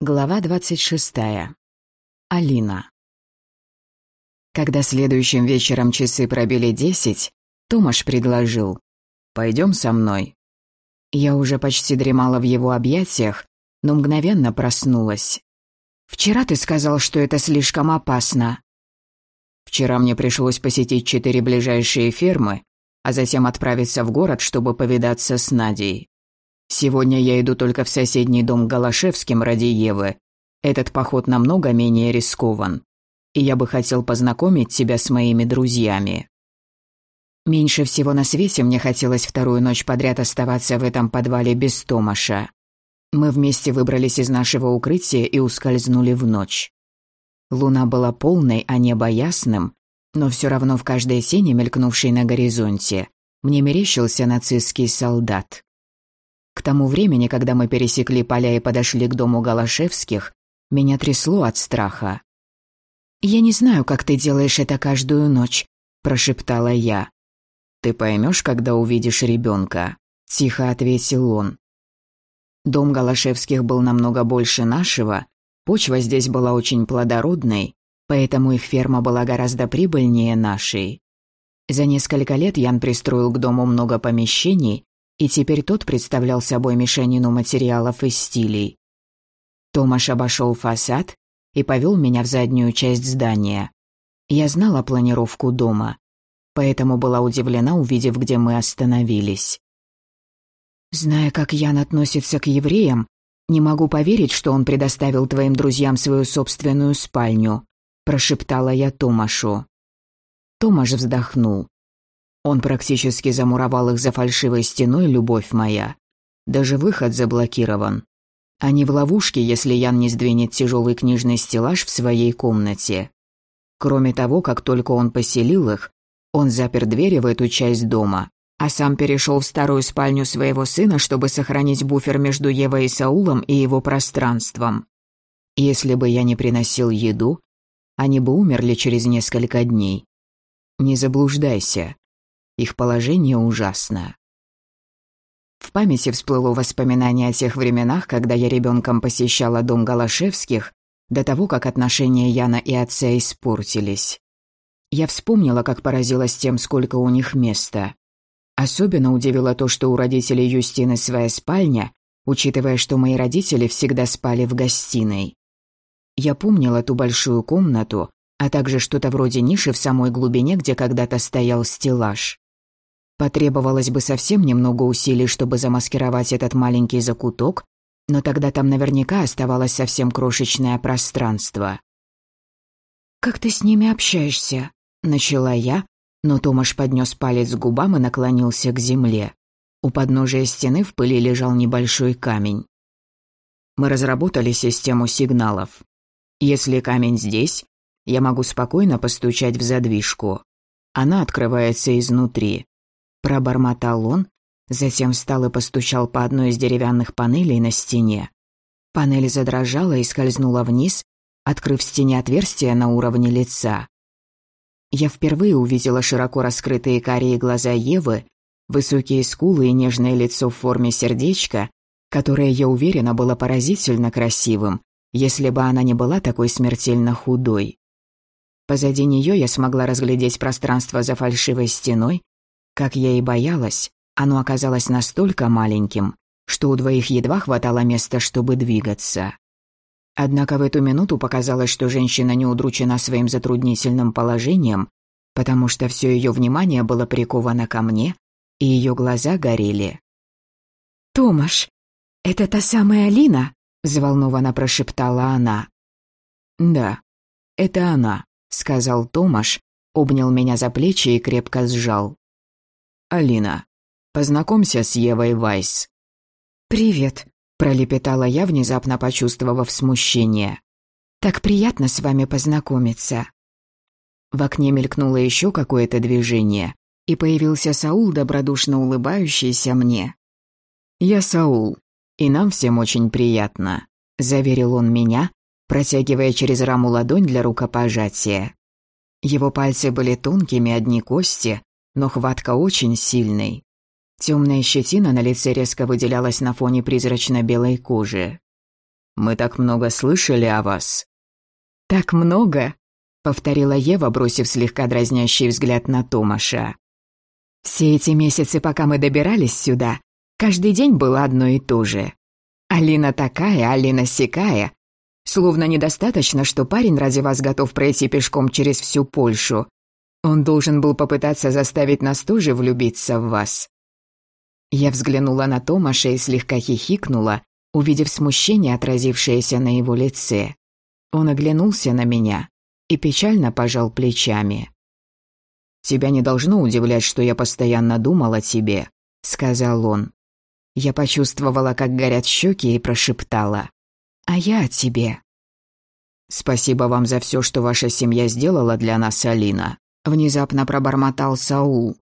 Глава 26. Алина. Когда следующим вечером часы пробили десять, Томаш предложил «Пойдем со мной». Я уже почти дремала в его объятиях, но мгновенно проснулась. «Вчера ты сказал, что это слишком опасно». Вчера мне пришлось посетить четыре ближайшие фермы, а затем отправиться в город, чтобы повидаться с Надей. Сегодня я иду только в соседний дом к Галашевским ради Евы. Этот поход намного менее рискован. И я бы хотел познакомить тебя с моими друзьями. Меньше всего на свете мне хотелось вторую ночь подряд оставаться в этом подвале без Томаша. Мы вместе выбрались из нашего укрытия и ускользнули в ночь. Луна была полной, а небо ясным, но все равно в каждой сене, мелькнувшей на горизонте, мне мерещился нацистский солдат. К тому времени, когда мы пересекли поля и подошли к дому Галашевских, меня трясло от страха. «Я не знаю, как ты делаешь это каждую ночь», – прошептала я. «Ты поймешь, когда увидишь ребенка», – тихо ответил он. Дом Галашевских был намного больше нашего, почва здесь была очень плодородной, поэтому их ферма была гораздо прибыльнее нашей. За несколько лет Ян пристроил к дому много помещений, и теперь тот представлял собой мешанину материалов и стилей. Томаш обошел фасад и повел меня в заднюю часть здания. Я знала планировку дома, поэтому была удивлена, увидев, где мы остановились. Зная, как Ян относится к евреям, не могу поверить, что он предоставил твоим друзьям свою собственную спальню, прошептала я Томашу. Томаш вздохнул. Он практически замуровал их за фальшивой стеной, любовь моя. Даже выход заблокирован. Они в ловушке, если Ян не сдвинет тяжелый книжный стеллаж в своей комнате. Кроме того, как только он поселил их, он запер двери в эту часть дома, а сам перешел в старую спальню своего сына, чтобы сохранить буфер между Евой и Саулом и его пространством. Если бы я не приносил еду, они бы умерли через несколько дней. Не заблуждайся. Их положение ужасно. В памяти всплыло воспоминание о тех временах, когда я ребенком посещала дом Галашевских, до того, как отношения Яна и отца испортились. Я вспомнила, как поразилась тем, сколько у них места. Особенно удивило то, что у родителей Юстины своя спальня, учитывая, что мои родители всегда спали в гостиной. Я помнила ту большую комнату, а также что-то вроде ниши в самой глубине, где когда-то стоял стеллаж. Потребовалось бы совсем немного усилий, чтобы замаскировать этот маленький закуток, но тогда там наверняка оставалось совсем крошечное пространство. «Как ты с ними общаешься?» — начала я, но Томаш поднес палец к губам и наклонился к земле. У подножия стены в пыли лежал небольшой камень. Мы разработали систему сигналов. Если камень здесь, я могу спокойно постучать в задвижку. Она открывается изнутри. Пробормотал он, затем встал и постучал по одной из деревянных панелей на стене. Панель задрожала и скользнула вниз, открыв в стене отверстие на уровне лица. Я впервые увидела широко раскрытые карие глаза Евы, высокие скулы и нежное лицо в форме сердечка, которое, я уверена, было поразительно красивым, если бы она не была такой смертельно худой. Позади нее я смогла разглядеть пространство за фальшивой стеной, как я и боялась, оно оказалось настолько маленьким, что у двоих едва хватало места, чтобы двигаться. Однако в эту минуту показалось, что женщина не удручена своим затруднительным положением, потому что все ее внимание было приковано ко мне, и ее глаза горели. «Томаш, это та самая Алина?» — взволнованно прошептала она. «Да, это она», — сказал Томаш, обнял меня за плечи и крепко сжал. Алина, познакомься с Евой Вайс». «Привет», — пролепетала я, внезапно почувствовав смущение. «Так приятно с вами познакомиться». В окне мелькнуло еще какое-то движение, и появился Саул, добродушно улыбающийся мне. «Я Саул, и нам всем очень приятно», — заверил он меня, протягивая через раму ладонь для рукопожатия. Его пальцы были тонкими, одни кости, но хватка очень сильной. Темная щетина на лице резко выделялась на фоне призрачно-белой кожи. Мы так много слышали о вас». «Так много?» — повторила Ева, бросив слегка дразнящий взгляд на Томаша. «Все эти месяцы, пока мы добирались сюда, каждый день было одно и то же. Алина такая, Алина сякая. Словно недостаточно, что парень ради вас готов пройти пешком через всю Польшу. Он должен был попытаться заставить нас тоже влюбиться в вас». Я взглянула на Томаша и слегка хихикнула, увидев смущение, отразившееся на его лице. Он оглянулся на меня и печально пожал плечами. «Тебя не должно удивлять, что я постоянно думал о тебе», — сказал он. Я почувствовала, как горят щеки и прошептала. «А я о тебе». «Спасибо вам за все, что ваша семья сделала для нас, Алина», — внезапно пробормотал Саул.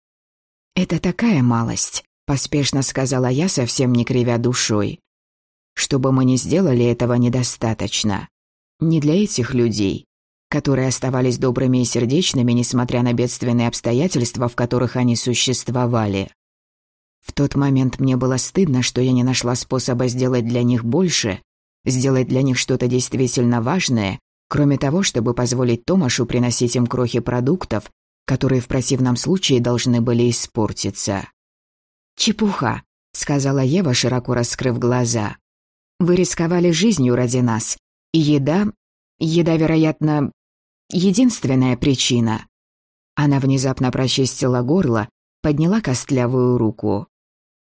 «Это такая малость», — поспешно сказала я, совсем не кривя душой. «Что бы мы ни сделали, этого недостаточно. Не для этих людей, которые оставались добрыми и сердечными, несмотря на бедственные обстоятельства, в которых они существовали. В тот момент мне было стыдно, что я не нашла способа сделать для них больше, сделать для них что-то действительно важное, кроме того, чтобы позволить Томашу приносить им крохи продуктов, которые в противном случае должны были испортиться. «Чепуха», — сказала Ева, широко раскрыв глаза. «Вы рисковали жизнью ради нас, и еда... Еда, вероятно, единственная причина». Она внезапно прочистила горло, подняла костлявую руку.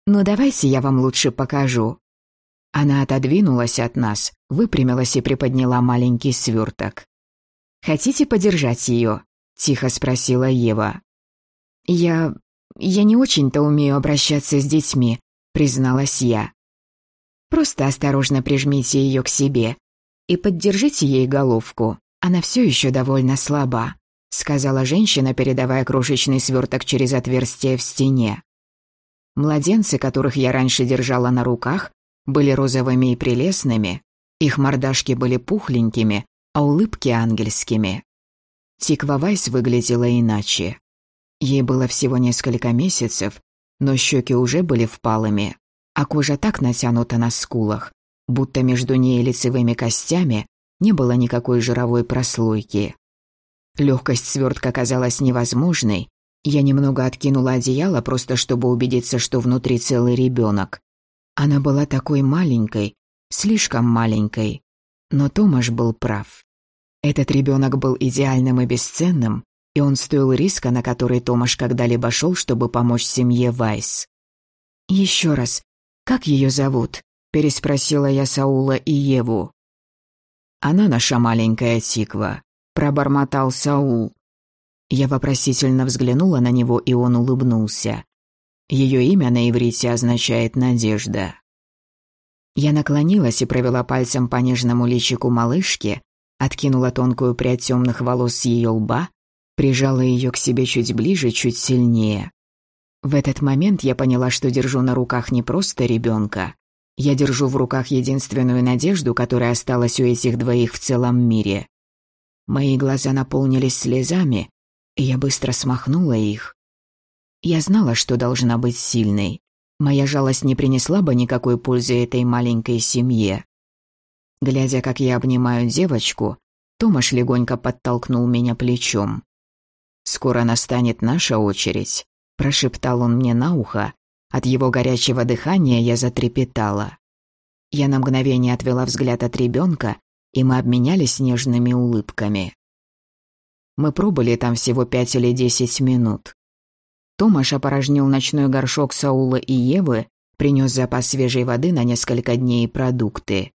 «Ну давайте я вам лучше покажу». Она отодвинулась от нас, выпрямилась и приподняла маленький сверток. «Хотите подержать ее?» — тихо спросила Ева. «Я... я не очень-то умею обращаться с детьми», — призналась я. «Просто осторожно прижмите ее к себе и поддержите ей головку. Она все еще довольно слаба», — сказала женщина, передавая крошечный сверток через отверстие в стене. Младенцы, которых я раньше держала на руках, были розовыми и прелестными, их мордашки были пухленькими, а улыбки ангельскими. Тиква Вайс выглядела иначе. Ей было всего несколько месяцев, но щеки уже были впалыми, а кожа так натянута на скулах, будто между ней и лицевыми костями не было никакой жировой прослойки. Легкость свертка казалась невозможной, я немного откинула одеяло, просто чтобы убедиться, что внутри целый ребенок. Она была такой маленькой, слишком маленькой. Но Томаш был прав. Этот ребенок был идеальным и бесценным, и он стоил риска, на который Томаш когда-либо шел, чтобы помочь семье Вайс. Еще раз, как ее зовут? переспросила я Саула и Еву. Она наша маленькая тиква, пробормотал Саул. Я вопросительно взглянула на него, и он улыбнулся. Ее имя на иврите означает «надежда». Я наклонилась и провела пальцем по нежному личику малышки, откинула тонкую прядь темных волос с ее лба, прижала ее к себе чуть ближе, чуть сильнее. В этот момент я поняла, что держу на руках не просто ребенка. Я держу в руках единственную надежду, которая осталась у этих двоих в целом мире. Мои глаза наполнились слезами, и я быстро смахнула их. Я знала, что должна быть сильной. Моя жалость не принесла бы никакой пользы этой маленькой семье. Глядя, как я обнимаю девочку, Томаш легонько подтолкнул меня плечом. «Скоро настанет наша очередь», – прошептал он мне на ухо. От его горячего дыхания я затрепетала. Я на мгновение отвела взгляд от ребенка, и мы обменялись нежными улыбками. Мы пробыли там всего пять или десять минут. Томаш опорожнил ночной горшок Саула и Евы, принес запас свежей воды на несколько дней и продукты.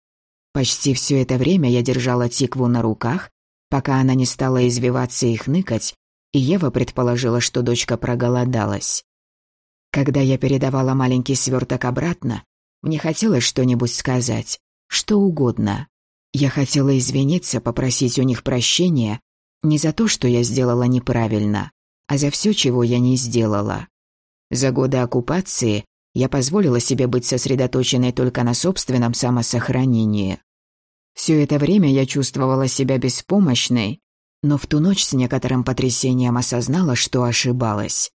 Почти все это время я держала тикву на руках, пока она не стала извиваться и хныкать, и Ева предположила, что дочка проголодалась. Когда я передавала маленький сверток обратно, мне хотелось что-нибудь сказать, что угодно. Я хотела извиниться, попросить у них прощения не за то, что я сделала неправильно, а за все, чего я не сделала. За годы оккупации я позволила себе быть сосредоточенной только на собственном самосохранении. Все это время я чувствовала себя беспомощной, но в ту ночь с некоторым потрясением осознала, что ошибалась.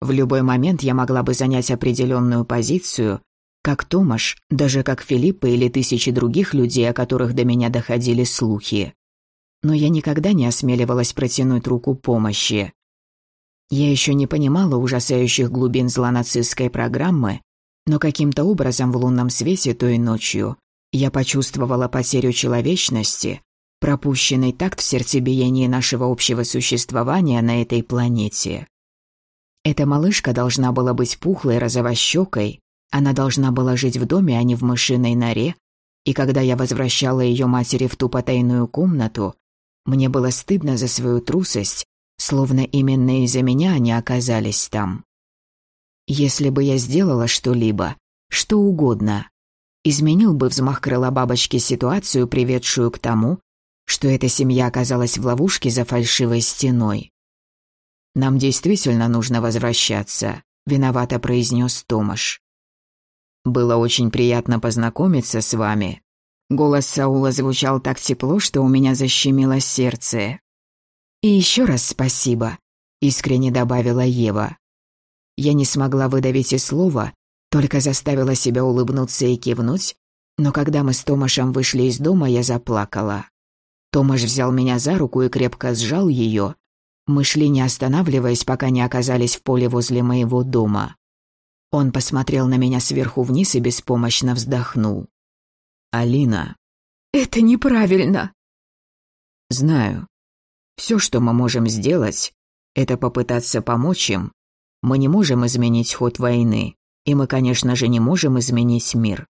В любой момент я могла бы занять определенную позицию, Как Томаш, даже как Филиппа или тысячи других людей, о которых до меня доходили слухи. Но я никогда не осмеливалась протянуть руку помощи. Я еще не понимала ужасающих глубин зла нацистской программы, но каким-то образом в лунном свете той ночью я почувствовала потерю человечности, пропущенный такт в сердцебиении нашего общего существования на этой планете. Эта малышка должна была быть пухлой розовощекой, она должна была жить в доме, а не в мышиной норе, и когда я возвращала ее матери в ту потайную комнату, мне было стыдно за свою трусость, словно именно из-за меня они оказались там. Если бы я сделала что-либо, что угодно, изменил бы взмах крыла бабочки ситуацию, приведшую к тому, что эта семья оказалась в ловушке за фальшивой стеной. «Нам действительно нужно возвращаться», — виновато произнес Томаш. «Было очень приятно познакомиться с вами». Голос Саула звучал так тепло, что у меня защемило сердце. «И еще раз спасибо», — искренне добавила Ева. Я не смогла выдавить и слова, только заставила себя улыбнуться и кивнуть, но когда мы с Томашем вышли из дома, я заплакала. Томаш взял меня за руку и крепко сжал ее. Мы шли, не останавливаясь, пока не оказались в поле возле моего дома. Он посмотрел на меня сверху вниз и беспомощно вздохнул. «Алина». «Это неправильно». «Знаю. Все, что мы можем сделать, это попытаться помочь им. Мы не можем изменить ход войны, и мы, конечно же, не можем изменить мир.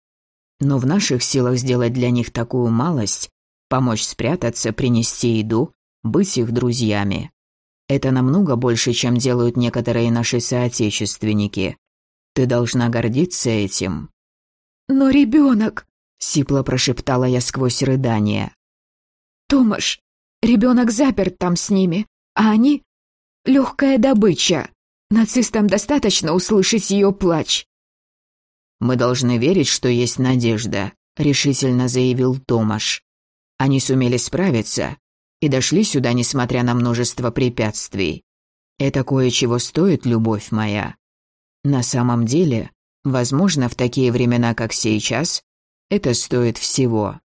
Но в наших силах сделать для них такую малость, помочь спрятаться, принести еду, быть их друзьями. Это намного больше, чем делают некоторые наши соотечественники. Ты должна гордиться этим». «Но ребенок», — сипло прошептала я сквозь рыдание. «Томаш, ребенок заперт там с ними, а они — легкая добыча. Нацистам достаточно услышать ее плач». «Мы должны верить, что есть надежда», — решительно заявил Томаш. Они сумели справиться и дошли сюда, несмотря на множество препятствий. Это кое-чего стоит, любовь моя. На самом деле, возможно, в такие времена, как сейчас, это стоит всего.